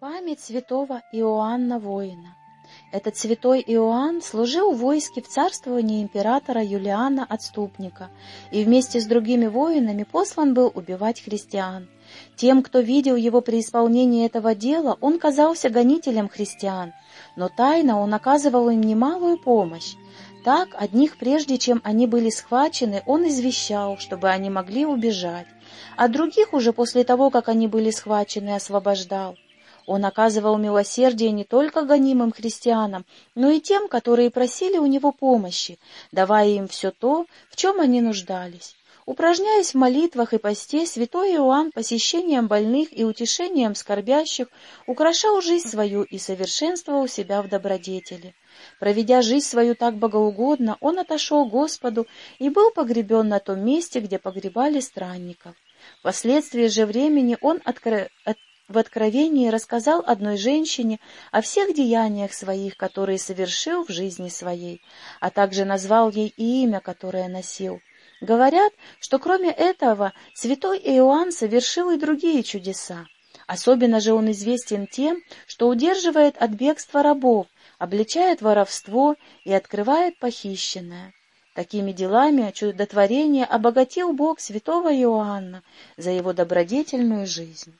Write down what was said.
Память святого Иоанна Воина. Этот святой Иоанн служил в войске в царствовании императора Юлиана Отступника и вместе с другими воинами послан был убивать христиан. Тем, кто видел его при исполнении этого дела, он казался гонителем христиан, но тайно он оказывал им немалую помощь. Так, одних прежде, чем они были схвачены, он извещал, чтобы они могли убежать, а других уже после того, как они были схвачены, освобождал. Он оказывал милосердие не только гонимым христианам, но и тем, которые просили у него помощи, давая им все то, в чем они нуждались. Упражняясь в молитвах и посте, святой Иоанн посещением больных и утешением скорбящих украшал жизнь свою и совершенствовал себя в добродетели. Проведя жизнь свою так богоугодно, он отошел Господу и был погребен на том месте, где погребали странников. Впоследствии же времени он откро в Откровении рассказал одной женщине о всех деяниях своих, которые совершил в жизни своей, а также назвал ей и имя, которое носил. Говорят, что кроме этого святой Иоанн совершил и другие чудеса. Особенно же он известен тем, что удерживает от бегства рабов, обличает воровство и открывает похищенное. Такими делами чудотворение обогатил Бог святого Иоанна за его добродетельную жизнь.